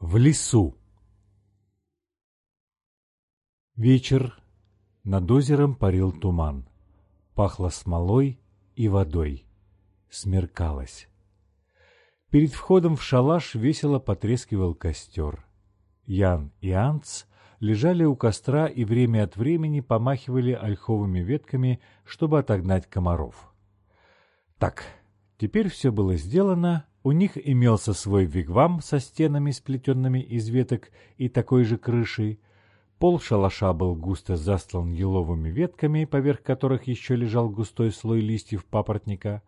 В лесу. Вечер. Над озером парил туман. Пахло смолой и водой. Смеркалось. Перед входом в шалаш весело потрескивал костер. Ян и Анц лежали у костра и время от времени помахивали ольховыми ветками, чтобы отогнать комаров. Так, теперь все было сделано, у них имелся свой вигвам со стенами, сплетенными из веток и такой же крышей. Пол шалаша был густо застлан еловыми ветками, поверх которых еще лежал густой слой листьев папоротника.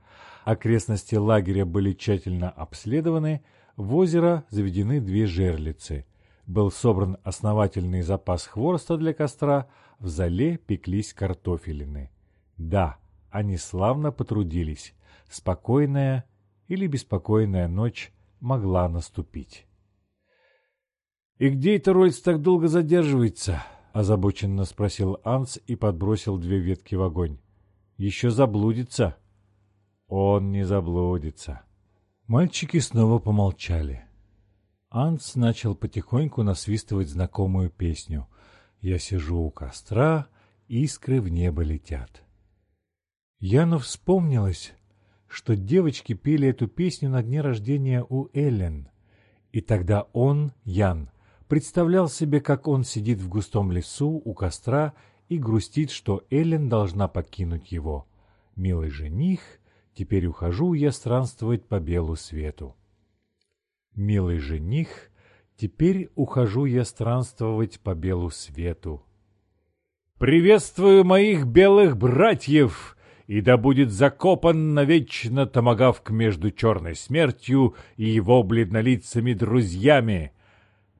Окрестности лагеря были тщательно обследованы, в озеро заведены две жерлицы. Был собран основательный запас хвороста для костра, в зале пеклись картофелины. Да, они славно потрудились. Спокойная, или беспокойная ночь могла наступить. «И где это Рольц так долго задерживается?» — озабоченно спросил Анс и подбросил две ветки в огонь. «Еще заблудится». «Он не заблудится». Мальчики снова помолчали. Анс начал потихоньку насвистывать знакомую песню. «Я сижу у костра, искры в небо летят». Яну вспомнилось, что девочки пели эту песню на дне рождения у Эллен. И тогда он, Ян, представлял себе, как он сидит в густом лесу у костра и грустит, что Эллен должна покинуть его. «Милый жених, теперь ухожу я странствовать по белу свету». «Милый жених, теперь ухожу я странствовать по белу свету». «Приветствую моих белых братьев!» И да будет закопан навечно томагавк между черной смертью и его бледнолицами друзьями.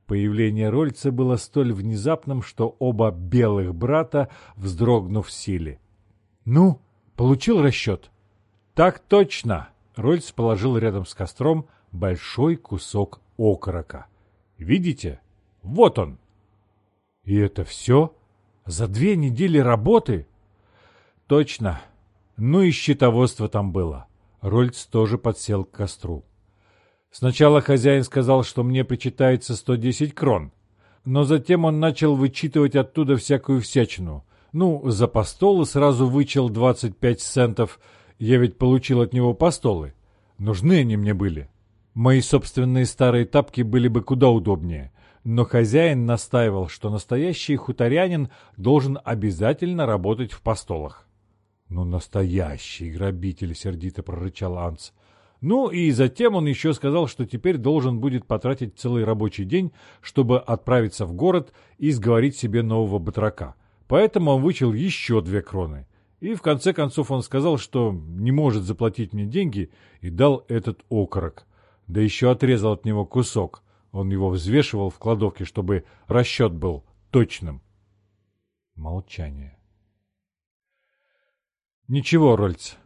Появление Рольца было столь внезапным, что оба белых брата, вздрогнув силе. «Ну, получил расчет?» «Так точно!» Рольц положил рядом с костром большой кусок окорока. «Видите? Вот он!» «И это все? За две недели работы?» «Точно!» Ну и счетоводство там было. Рольц тоже подсел к костру. Сначала хозяин сказал, что мне причитается 110 крон, но затем он начал вычитывать оттуда всякую всячину. Ну, за постолы сразу вычел 25 центов, я ведь получил от него постолы. Нужны они мне были. Мои собственные старые тапки были бы куда удобнее, но хозяин настаивал, что настоящий хуторянин должен обязательно работать в постолах. «Ну, настоящий грабитель!» — сердито прорычал Анц. Ну и затем он еще сказал, что теперь должен будет потратить целый рабочий день, чтобы отправиться в город и сговорить себе нового батрака. Поэтому он вычел еще две кроны. И в конце концов он сказал, что не может заплатить мне деньги, и дал этот окорок. Да еще отрезал от него кусок. Он его взвешивал в кладовке, чтобы расчет был точным. Молчание. «Ничего, Рольц».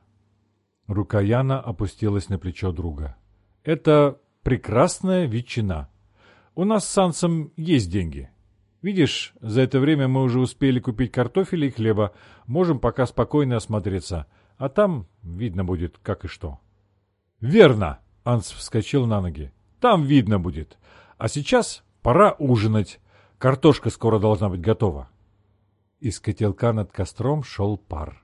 Рука Яна опустилась на плечо друга. «Это прекрасная ветчина. У нас с Сансом есть деньги. Видишь, за это время мы уже успели купить картофеля и хлеба. Можем пока спокойно осмотреться. А там видно будет, как и что». «Верно!» — Анс вскочил на ноги. «Там видно будет. А сейчас пора ужинать. Картошка скоро должна быть готова». Из котелка над костром шел пар.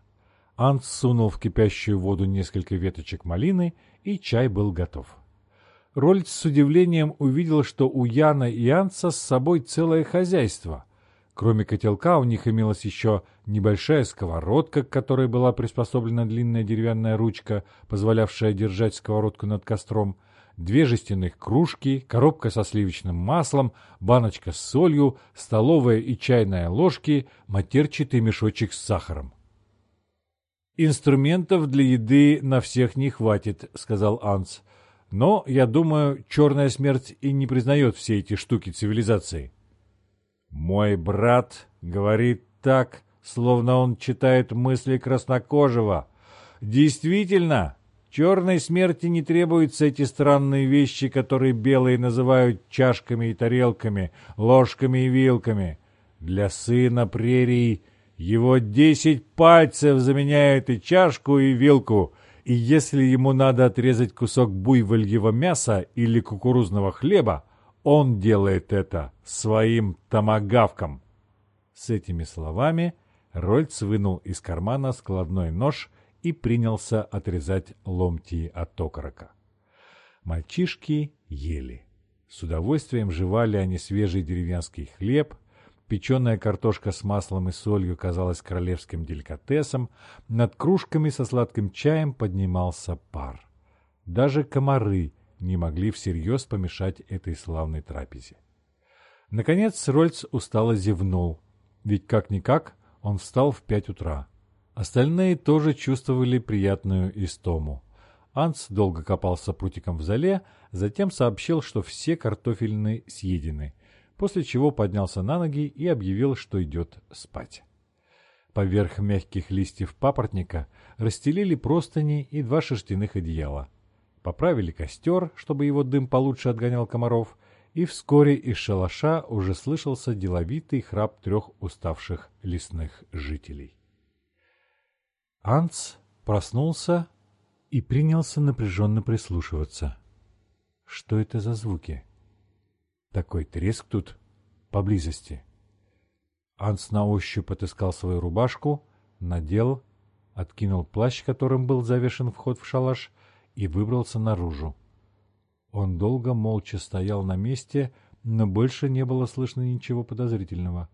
Анс сунул в кипящую воду несколько веточек малины, и чай был готов. Рольц с удивлением увидел, что у Яна и Анса с собой целое хозяйство. Кроме котелка у них имелась еще небольшая сковородка, к которой была приспособлена длинная деревянная ручка, позволявшая держать сковородку над костром, две жестяных кружки, коробка со сливочным маслом, баночка с солью, столовая и чайная ложки, матерчатый мешочек с сахаром. «Инструментов для еды на всех не хватит», — сказал Анс. «Но, я думаю, черная смерть и не признает все эти штуки цивилизации». «Мой брат говорит так, словно он читает мысли краснокожего. Действительно, черной смерти не требуются эти странные вещи, которые белые называют чашками и тарелками, ложками и вилками. Для сына прерий его десять пальцев заменяют и чашку, и вилку, и если ему надо отрезать кусок буйвольего мяса или кукурузного хлеба, он делает это своим томагавком. С этими словами Рольц вынул из кармана складной нож и принялся отрезать ломти от окорока. Мальчишки ели. С удовольствием жевали они свежий деревенский хлеб, печеная картошка с маслом и солью казалась королевским деликатесом, над кружками со сладким чаем поднимался пар. Даже комары не могли всерьез помешать этой славной трапезе. Наконец Рольц устало зевнул, ведь как-никак он встал в пять утра. Остальные тоже чувствовали приятную истому. Анс долго копался прутиком в зале, затем сообщил, что все картофельные съедены, после чего поднялся на ноги и объявил, что идет спать. Поверх мягких листьев папоротника расстелили простыни и два шерстяных одеяла. Поправили костер, чтобы его дым получше отгонял комаров, и вскоре из шалаша уже слышался деловитый храп трех уставших лесных жителей. Анц проснулся и принялся напряженно прислушиваться. Что это за звуки? Такой треск тут поблизости. Анс на ощупь отыскал свою рубашку, надел, откинул плащ, которым был завешен вход в шалаш, и выбрался наружу. Он долго молча стоял на месте, но больше не было слышно ничего подозрительного.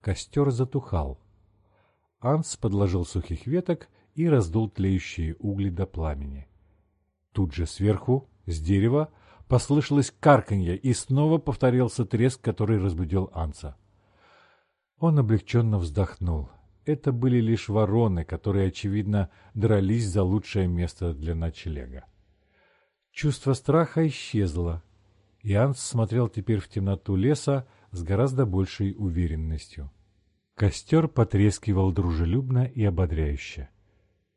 Костер затухал. Анс подложил сухих веток и раздул тлеющие угли до пламени. Тут же сверху, с дерева, послышалось карканье, и снова повторился треск, который разбудил Анса. Он облегченно вздохнул. Это были лишь вороны, которые, очевидно, дрались за лучшее место для ночлега. Чувство страха исчезло, и Анс смотрел теперь в темноту леса с гораздо большей уверенностью. Костер потрескивал дружелюбно и ободряюще.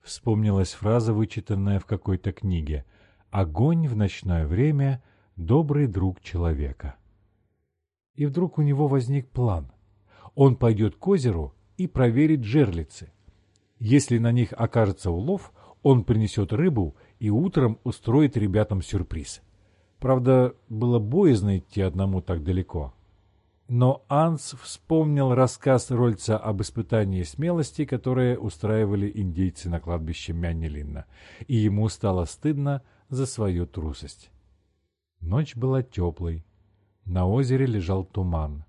Вспомнилась фраза, вычитанная в какой-то книге «Огонь в ночное время — добрый друг человека». И вдруг у него возник план. Он пойдет к озеру и проверит жерлицы. Если на них окажется улов, он принесет рыбу и утром устроит ребятам сюрприз. Правда, было боязно идти одному так далеко. Но Анс вспомнил рассказ Рольца об испытании смелости, которое устраивали индейцы на кладбище Мяннелинна, и ему стало стыдно за свою трусость. Ночь была теплой. На озере лежал туман.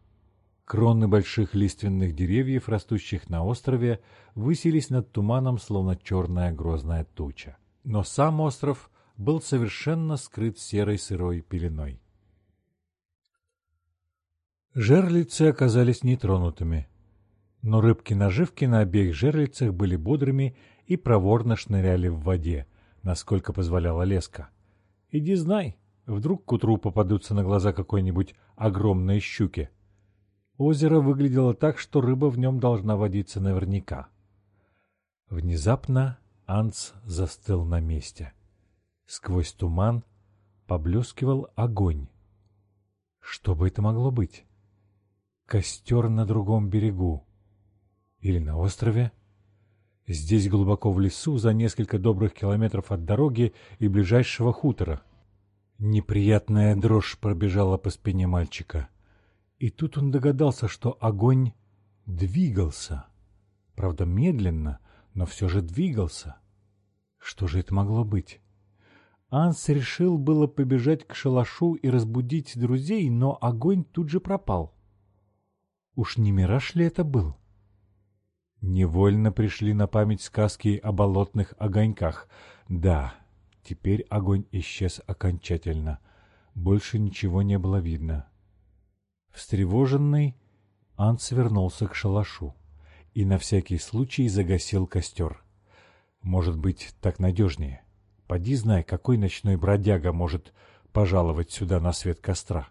Кроны больших лиственных деревьев, растущих на острове, высились над туманом, словно черная грозная туча. Но сам остров был совершенно скрыт серой сырой пеленой. Жерлицы оказались нетронутыми, но рыбки-наживки на обеих жерлицах были бодрыми и проворно шныряли в воде, насколько позволяла леска. Иди знай, вдруг к утру попадутся на глаза какой-нибудь огромной щуки. Озеро выглядело так, что рыба в нем должна водиться наверняка. Внезапно Анц застыл на месте. Сквозь туман поблескивал огонь. Что бы это могло быть? Костер на другом берегу. Или на острове. Здесь глубоко в лесу, за несколько добрых километров от дороги и ближайшего хутора. Неприятная дрожь пробежала по спине мальчика. И тут он догадался, что огонь двигался. Правда, медленно, но все же двигался. Что же это могло быть? Анс решил было побежать к шалашу и разбудить друзей, но огонь тут же пропал. Уж не мираж ли это был? Невольно пришли на память сказки о болотных огоньках. Да, теперь огонь исчез окончательно. Больше ничего не было видно. Встревоженный, Ант свернулся к шалашу и на всякий случай загасил костер. Может быть, так надежнее. Поди знай, какой ночной бродяга может пожаловать сюда на свет костра.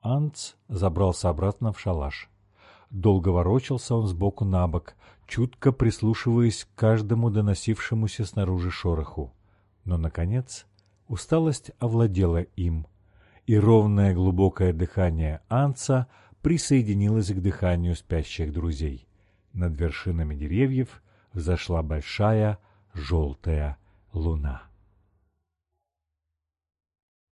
Анц забрался обратно в шалаш. Долго ворочался он сбоку на бок, чутко прислушиваясь к каждому доносившемуся снаружи шороху. Но, наконец, усталость овладела им, и ровное глубокое дыхание Анца присоединилось к дыханию спящих друзей. Над вершинами деревьев взошла большая желтая луна.